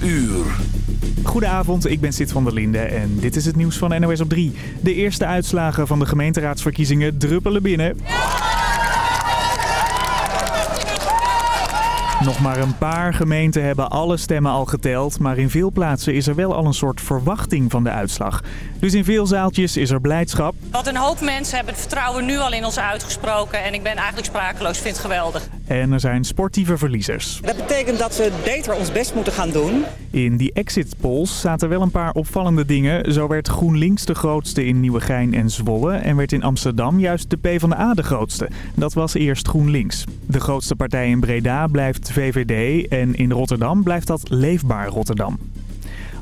12 uur. Goedenavond, ik ben Sid van der Linde en dit is het nieuws van NOS op 3. De eerste uitslagen van de gemeenteraadsverkiezingen druppelen binnen. Nog maar een paar gemeenten hebben alle stemmen al geteld, maar in veel plaatsen is er wel al een soort verwachting van de uitslag. Dus in veel zaaltjes is er blijdschap. Wat een hoop mensen hebben het vertrouwen nu al in ons uitgesproken en ik ben eigenlijk sprakeloos, vind het geweldig. En er zijn sportieve verliezers. Dat betekent dat we beter ons best moeten gaan doen. In die exit polls zaten wel een paar opvallende dingen. Zo werd GroenLinks de grootste in Nieuwegein en Zwolle en werd in Amsterdam juist de PvdA de grootste. Dat was eerst GroenLinks. De grootste partij in Breda blijft VVD en in Rotterdam blijft dat Leefbaar Rotterdam.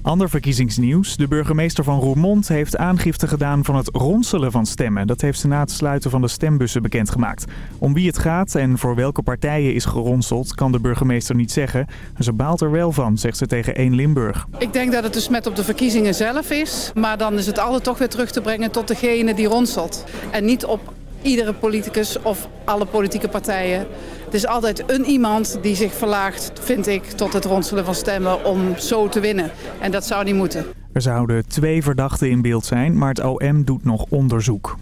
Ander verkiezingsnieuws. De burgemeester van Roermond heeft aangifte gedaan van het ronselen van stemmen. Dat heeft ze na het sluiten van de stembussen bekendgemaakt. Om wie het gaat en voor welke partijen is geronseld kan de burgemeester niet zeggen. Ze baalt er wel van, zegt ze tegen 1 Limburg. Ik denk dat het dus met op de verkiezingen zelf is. Maar dan is het altijd toch weer terug te brengen tot degene die ronselt. En niet op iedere politicus of alle politieke partijen. Het is altijd een iemand die zich verlaagt, vind ik, tot het ronselen van stemmen om zo te winnen. En dat zou niet moeten. Er zouden twee verdachten in beeld zijn, maar het OM doet nog onderzoek.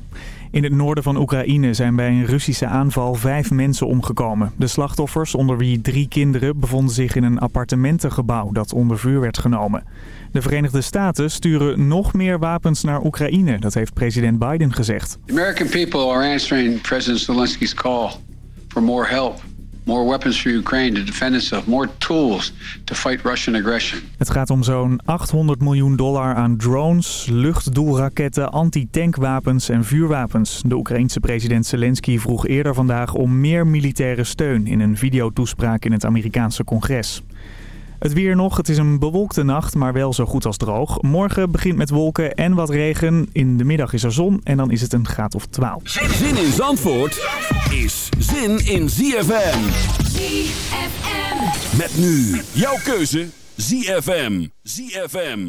In het noorden van Oekraïne zijn bij een Russische aanval vijf mensen omgekomen. De slachtoffers, onder wie drie kinderen, bevonden zich in een appartementengebouw dat onder vuur werd genomen. De Verenigde Staten sturen nog meer wapens naar Oekraïne, dat heeft president Biden gezegd. The American people are answering President Zelensky's call for more help. More weapons for Ukraine to defend. More tools to fight Russian aggression. Het gaat om zo'n 800 miljoen dollar aan drones, luchtdoelraketten, anti-tankwapens en vuurwapens. De Oekraïense president Zelensky vroeg eerder vandaag om meer militaire steun in een videotoespraak in het Amerikaanse congres. Het weer nog. Het is een bewolkte nacht, maar wel zo goed als droog. Morgen begint met wolken en wat regen. In de middag is er zon en dan is het een graad of 12. Zin in Zandvoort is zin in ZFM. ZFM. Met nu jouw keuze ZFM. ZFM.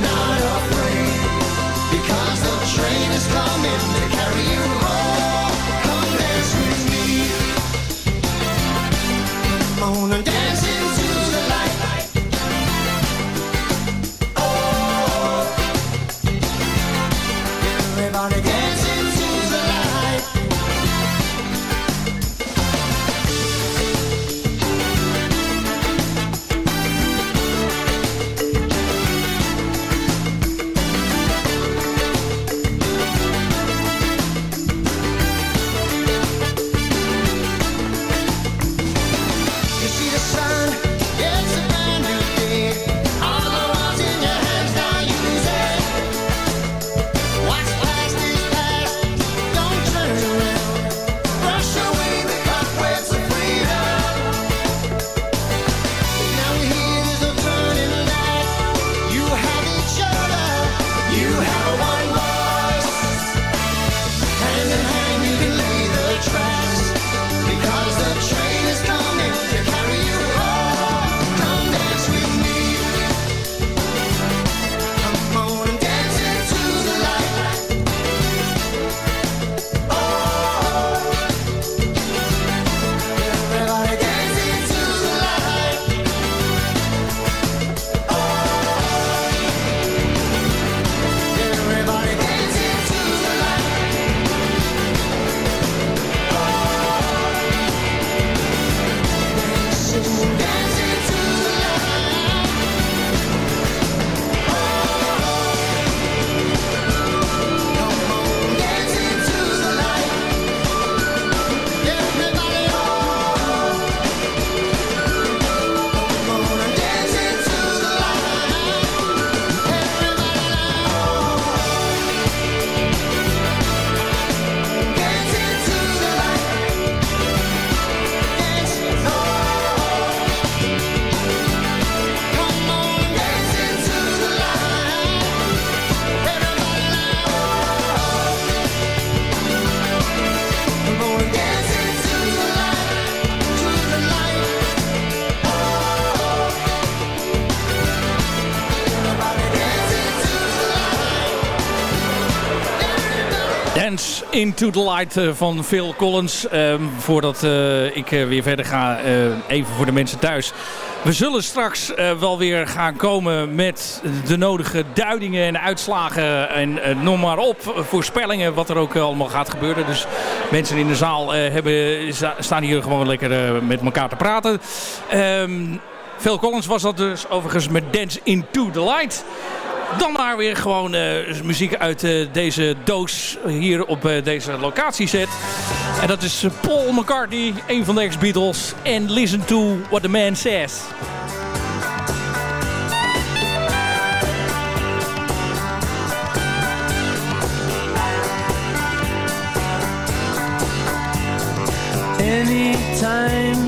Not afraid. Because the train is coming to carry you home. Into the Light eh, van Phil Collins. Ehm, voordat eh, ik eh, weer verder ga, even voor de mensen thuis. We zullen straks wel weer gaan komen met de nodige duidingen en uitslagen en noem maar op. voorspellingen wat er ook allemaal gaat gebeuren. Dus mensen in de zaal hebben, sta- staan hier gewoon lekker met elkaar te praten. Ehm Phil Collins was dat dus overigens met Dance into the Light. Dan maar weer gewoon eh, muziek uit eh, deze doos hier op eh, deze locatie zet. En dat is Paul McCartney, een van de ex-Beatles. En Listen to What the Man Says. Anytime,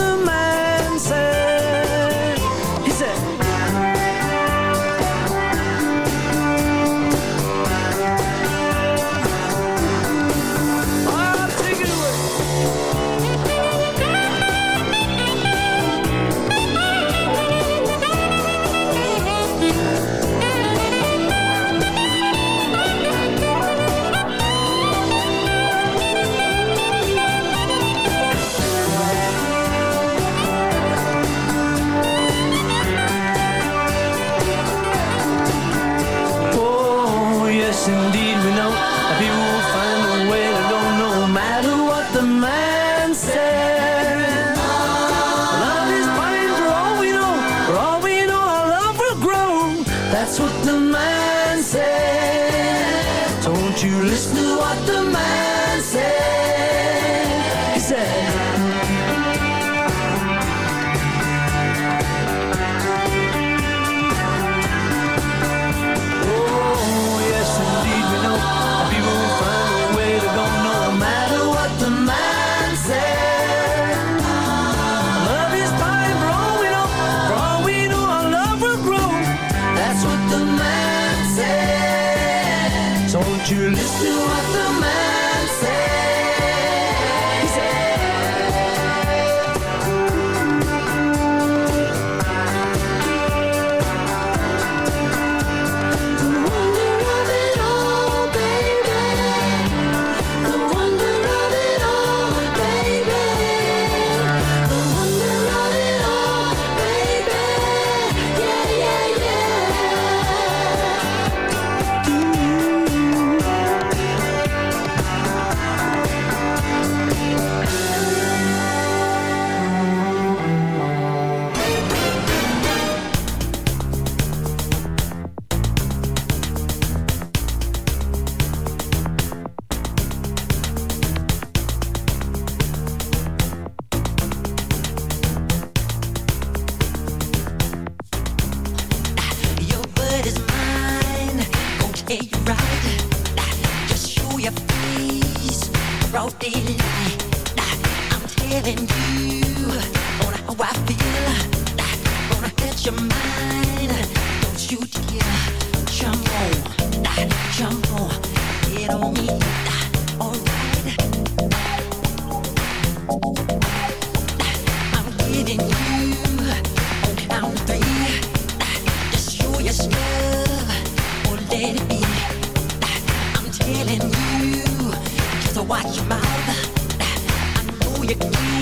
just watch your mouth. I know your game,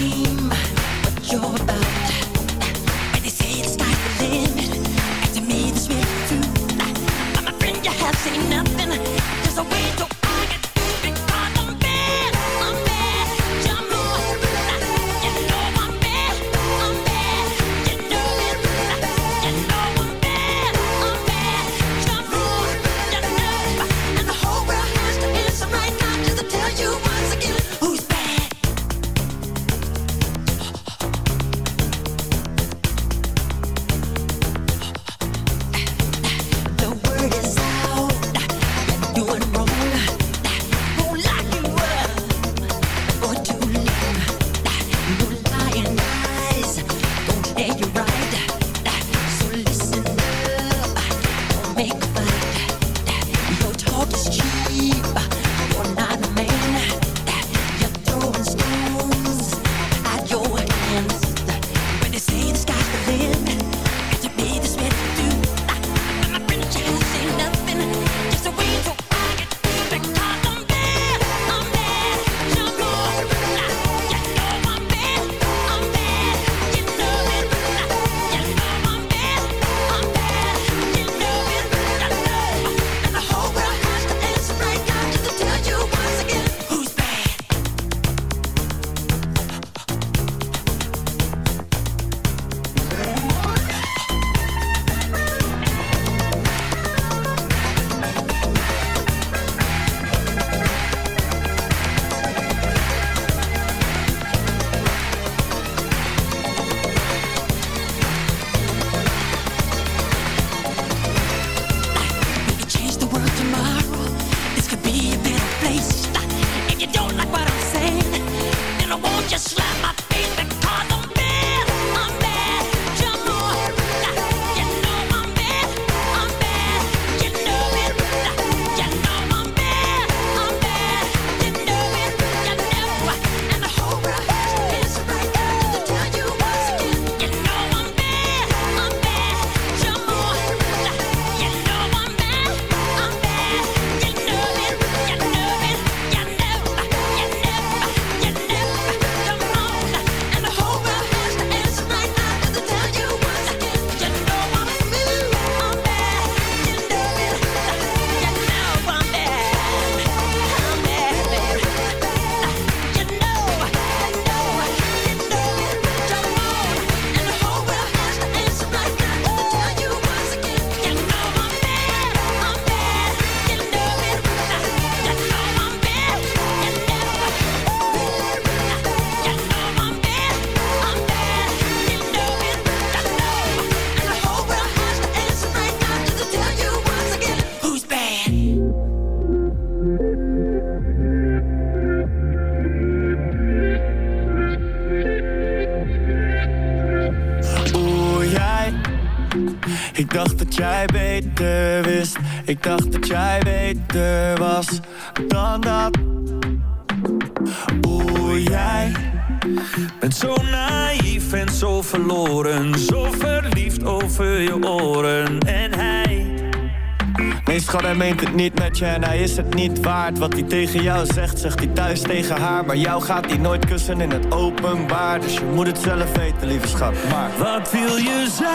meent het niet met je en hij is het niet waard. Wat hij tegen jou zegt, zegt hij thuis tegen haar. Maar jou gaat hij nooit kussen in het openbaar. Dus je moet het zelf weten, lieve schat. Maar Wat wil je zijn?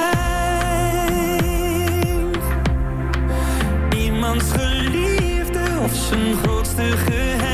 Iemands geliefde of zijn grootste geheim?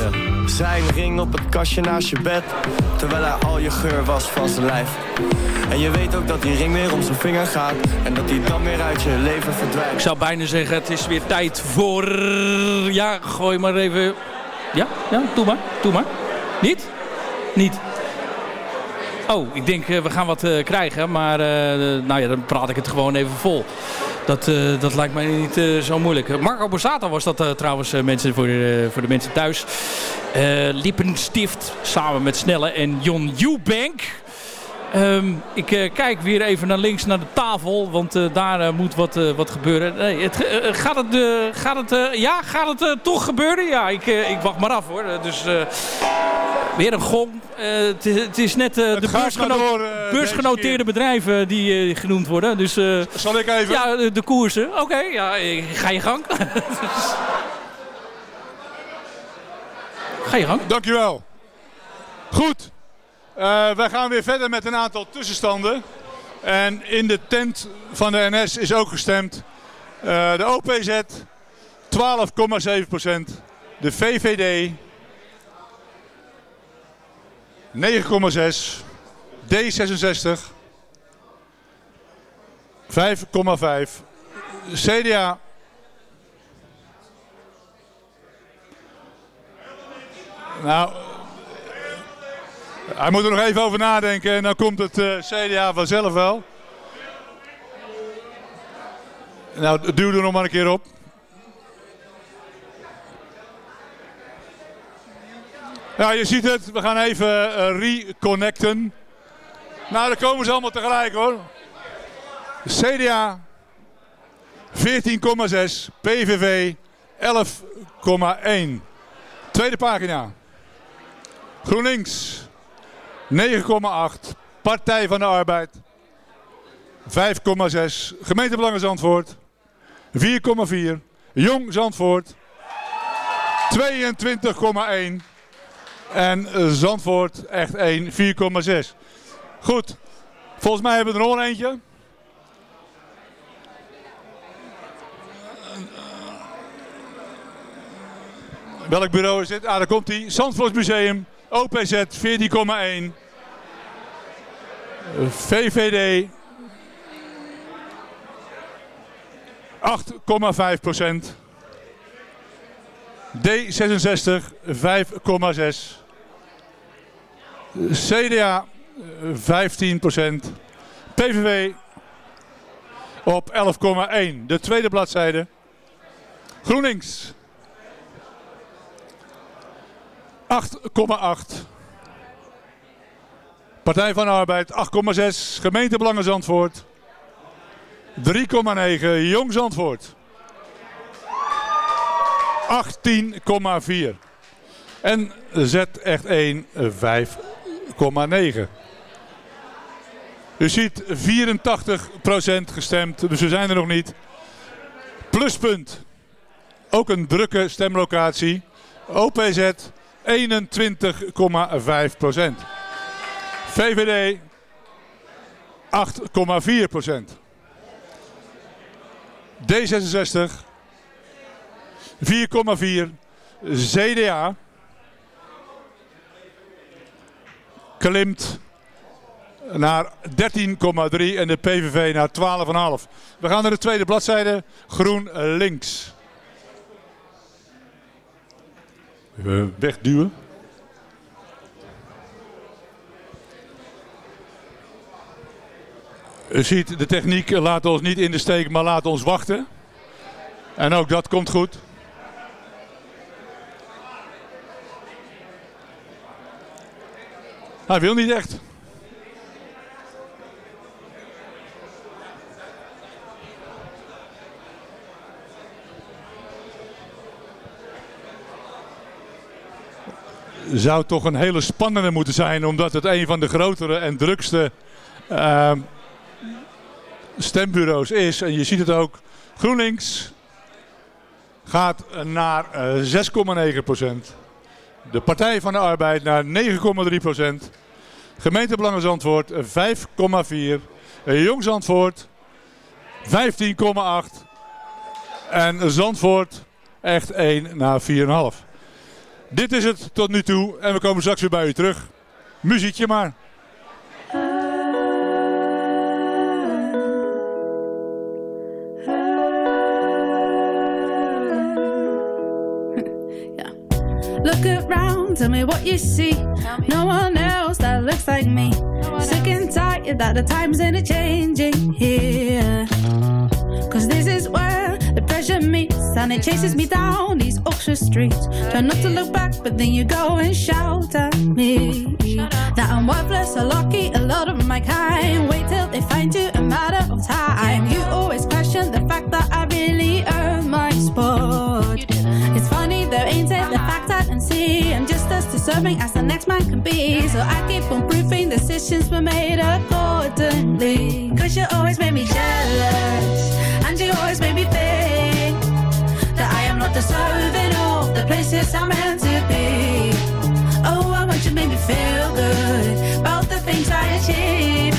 Zijn ring op het kastje naast je bed. Terwijl hij al je geur was van zijn lijf. En je weet ook dat die ring weer om zijn vinger gaat. En dat die dan weer uit je leven verdwijnt. Ik zou bijna zeggen, het is weer tijd voor... Ja, gooi maar even... Ja, ja, doe maar, doe maar. Niet? Niet. Oh, ik denk eh, we gaan wat eh, krijgen, maar eh, nou ja, dan praat ik het gewoon even vol. Dat, dat lijkt mij niet zo moeilijk. Marco Borsato was dat trouwens, mensen voor, de- voor de mensen thuis. Lippenstift samen met Snelle en Jon Eubank. Ehm, ik kijk weer even naar links naar de tafel, want daar moet wat, wat gebeuren. Nee, gaat het, gaat het, ja, gaat het toch gebeuren? Ja, ik, ik wacht maar af hoor. Dus weer een gong. Eh, het, is- net eh, de beursgeno- door, eh, beursgenoteerde bedrijven die genoemd worden. Dus, Zal ik even? Ja, de, koersen. Oké, ja, ga je gang. ga je gang. Dankjewel. Goed. Wij gaan weer verder met een aantal tussenstanden. En in de tent van de NS is ook gestemd. De OPZ 12,7%. De VVD 9,6%. D66 5,5%. CDA Nou, hij moet er nog even over nadenken en dan komt het eh, CDA vanzelf wel. Nou, duw er nog maar een keer op. Ja, je ziet het. We gaan even eh, reconnecten. Nou, dan komen ze allemaal tegelijk hoor. CDA 14,6. PVV 11,1. Tweede pagina. GroenLinks 9,8. Partij van de Arbeid 5,6. Gemeentebelangen Zandvoort 4,4. Jong Zandvoort 22,1. En eh, Zandvoort echt 1, 4,6. Goed. Volgens mij hebben we er nog eentje. Welk bureau is dit? Ah, daar komt hij. Zandvoort Museum. OPZ 14,1. VVD 8,5 procent. D66 5,6. CDA 15 procent. PVV op 11,1. De tweede bladzijde. GroenLinks 8,8. Partij van de Arbeid 8,6. Gemeentebelangen Zandvoort 3,9. Jong Zandvoort 18,4. En Z echt 1 5,9. U ziet 84% gestemd, dus we zijn er nog niet. Pluspunt. Ook een drukke stemlocatie. OPZ 21,5 procent. VVD 8,4 procent. D66 4,4. CDA klimt naar 13,3 en de PVV naar 12,5. We gaan naar de tweede bladzijde. Groen links. Even wegduwen. U ziet, de techniek laat ons niet in de steek, maar laat ons wachten. En ook dat komt goed. Hij wil niet echt. zou toch een hele spannende moeten zijn, omdat het een van de grotere en drukste ehm, stembureaus is. En je ziet het ook, GroenLinks gaat naar eh, 6,9 procent. De Partij van de Arbeid naar 9,3 procent. Gemeentebelangen Zandvoort 5,4. Eh, Jong Zandvoort 15,8. En Zandvoort echt 1 naar 4,5. Dit is het tot nu toe en we komen straks weer bij u terug. Muziekje maar. Around, tell me what you see. No one else that looks like me. Sick and tired that the times ain't changing here. Cause this is where the pressure meets. and it chases me down these Oxford streets. Try not to look back, but then you go and shout at me that I'm worthless, or lucky, a lot of my kind. Wait till they find you a matter of time. You always question the fact that I I'm as the next man can be. So I keep on proving decisions were made accordingly. Cause you always made me jealous, and you always made me think that I am not deserving of the places I'm meant to be. Oh, I want you to make me feel good about the things I achieve.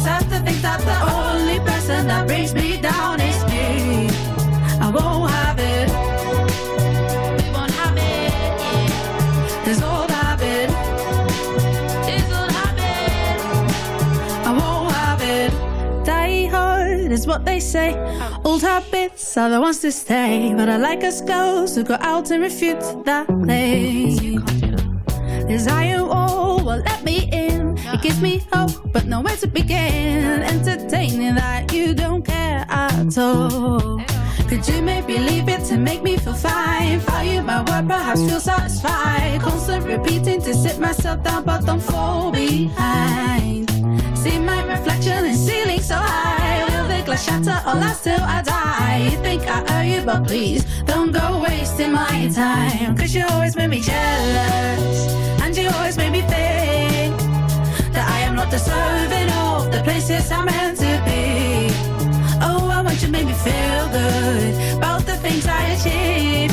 Start to think that the only person that brings me what they say. Oh. Old habits are the ones to stay. But I like us girls who go out and refute that claim. This iron wall will let me in. It gives me hope, but nowhere to begin. Entertaining that you don't care at all. Could you maybe leave it to make me feel fine? Value my word, perhaps feel satisfied. Constant repeating to sit myself down, but don't fall behind. See my reflection in ceiling so high. Glass shatter or last till I die? You think I owe you, but please don't go wasting my time. Cause you always made me jealous, and you always made me think that I am not deserving of the places I'm meant to be. Oh, I want you to make me feel good about the things I achieve.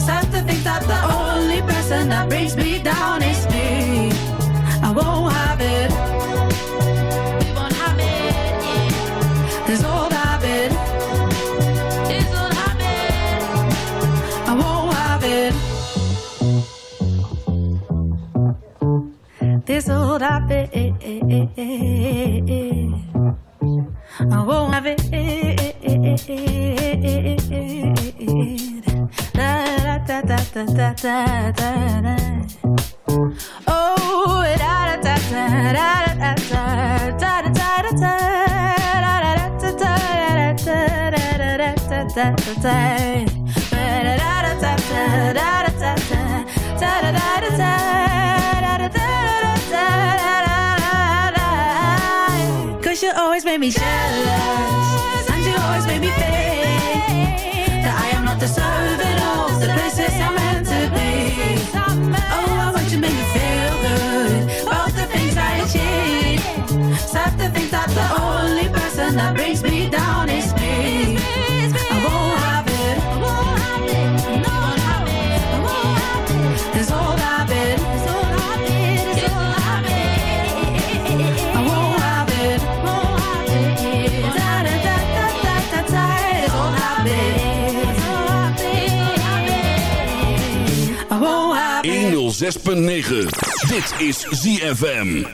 Start to think that the only person that brings me down is This old habit. I won't have it. Da, da, da, da, da, da, da, da. Oh, da da da da da da da da da da da da Cause you always made me jealous. And you always made me think That I am not deserving of the places I'm meant to be. Oh, I want you make me feel good About the things I achieve. Start to think that the only person that brings me 106.9. Dit is ZFM.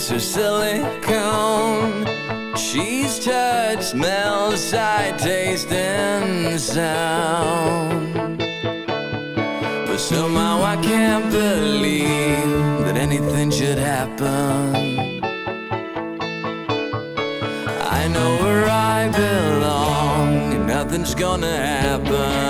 sticks of silicone. She's touch smells, I taste and sound. But somehow I can't believe that anything should happen. I know where I belong, and nothing's gonna happen.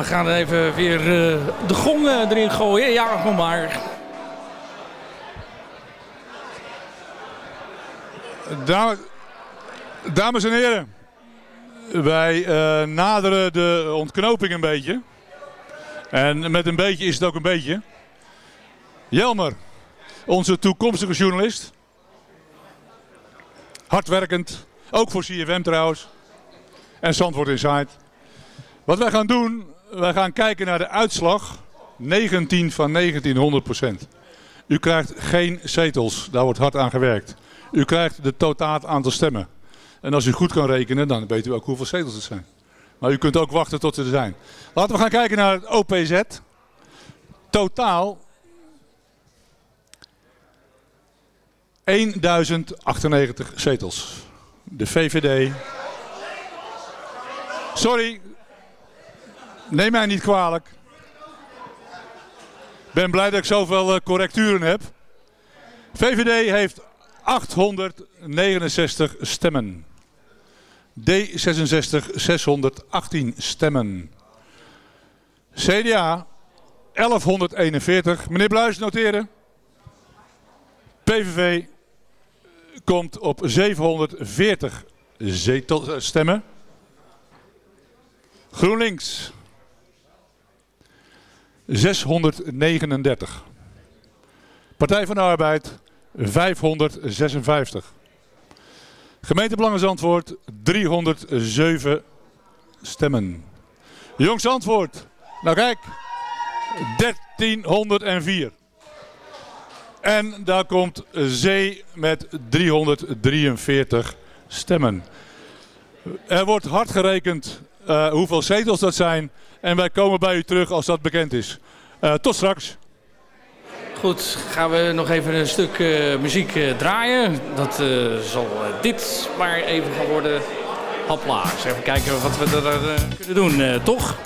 we gaan even weer eh, de gong eh, erin gooien. Ja, kom maar. Dames, en heren, wij eh, naderen de ontknoping een beetje. En met een beetje is het ook een beetje. Jelmer, onze toekomstige journalist. Hardwerkend, ook voor CFM trouwens. En Zandvoort Inside. Wat wij gaan doen, wij gaan kijken naar de uitslag. 19 van 1900 procent. U krijgt geen zetels, daar wordt hard aan gewerkt. U krijgt de totaal aantal stemmen. En als u goed kan rekenen, dan weet u ook hoeveel zetels het zijn. Maar u kunt ook wachten tot ze er zijn. Laten we gaan kijken naar het OPZ. Totaal 1098 zetels. De VVD. Sorry, neem mij niet kwalijk. Ik ben blij dat ik zoveel eh, correcturen heb. VVD heeft 869 stemmen. D66 618 stemmen. CDA 1141. Meneer Bluis, noteren. PVV komt op 740 zetel, stemmen. GroenLinks 639. Partij van de Arbeid 556. Gemeente Belangen-Zandvoort 307 stemmen. Jongs Zandvoort, nou kijk, 1304. En daar komt Zee met 343 stemmen. Er wordt hard gerekend eh, hoeveel zetels dat zijn. En wij komen bij u terug als dat bekend is. Eh, tot straks. Goed, gaan we nog even een stuk eh, muziek draaien. Dat zal dit maar even gaan worden. Eens even kijken wat we eh, kunnen doen, toch?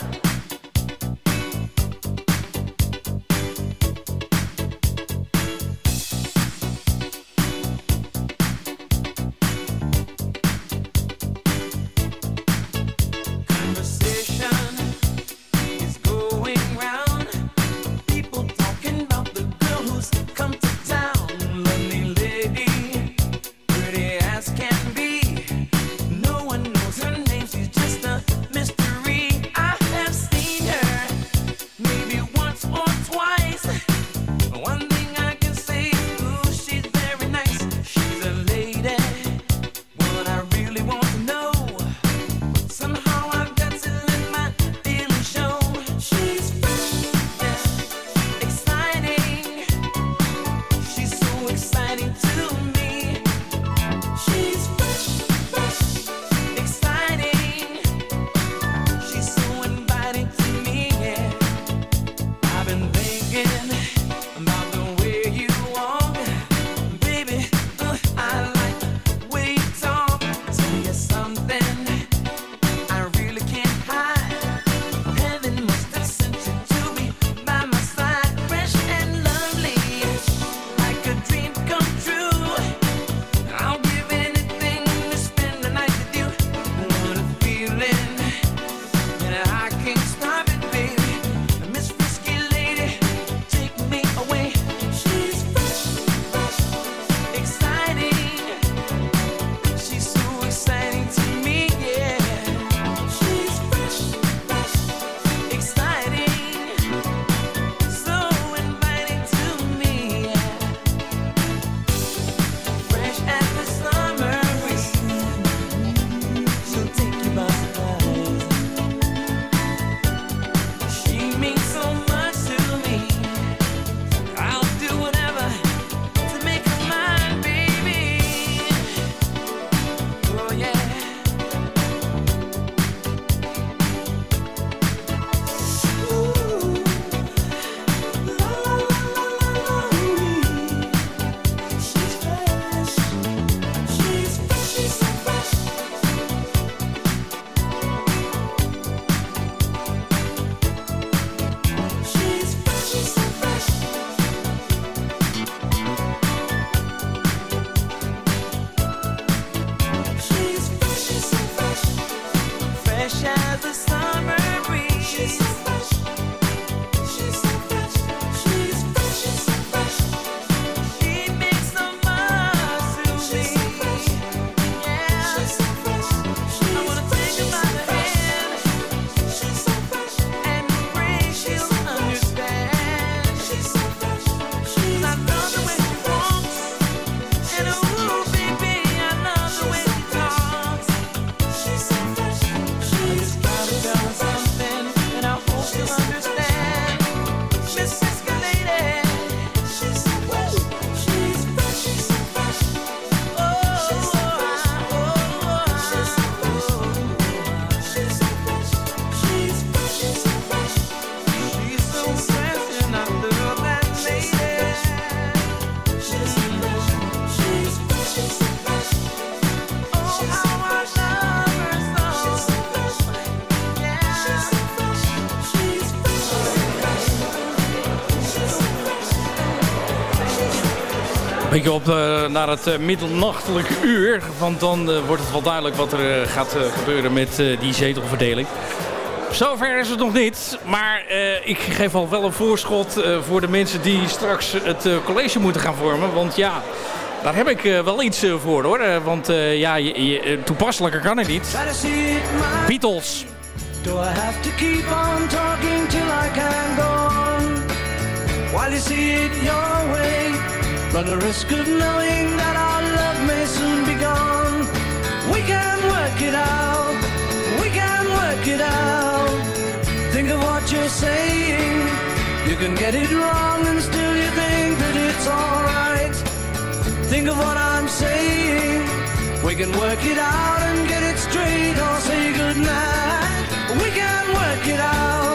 Op eh, naar het eh, middernachtelijke uur. Want dan eh, wordt het wel duidelijk wat er gaat gebeuren met die zetelverdeling. Zover is het nog niet. Maar ik geef al wel een voorschot voor de mensen die straks het college moeten gaan vormen. Want ja, daar heb ik wel iets voor hoor. Want ja, je, je- toepasselijker kan het niet. Beatles. Do I have to keep on talking till I can go on? While you see it your way, run the risk of knowing that our love may soon be gone. We can work it out, we can work it out. Think of what you're saying. You can get it wrong and still you think that it's alright. Think of what I'm saying. We can work it out and get it straight or say goodnight. We can work it out.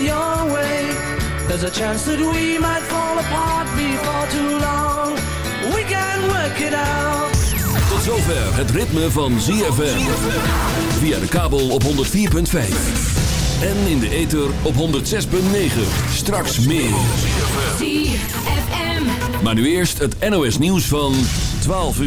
Your way, there's a chance that we might fall apart before too long. We can work it out. Tot zover het ritme van ZFM. Via de kabel op 104.5. En in de ether op 106.9. Straks meer. ZFM. Maar nu eerst het NOS nieuws van 12 uur.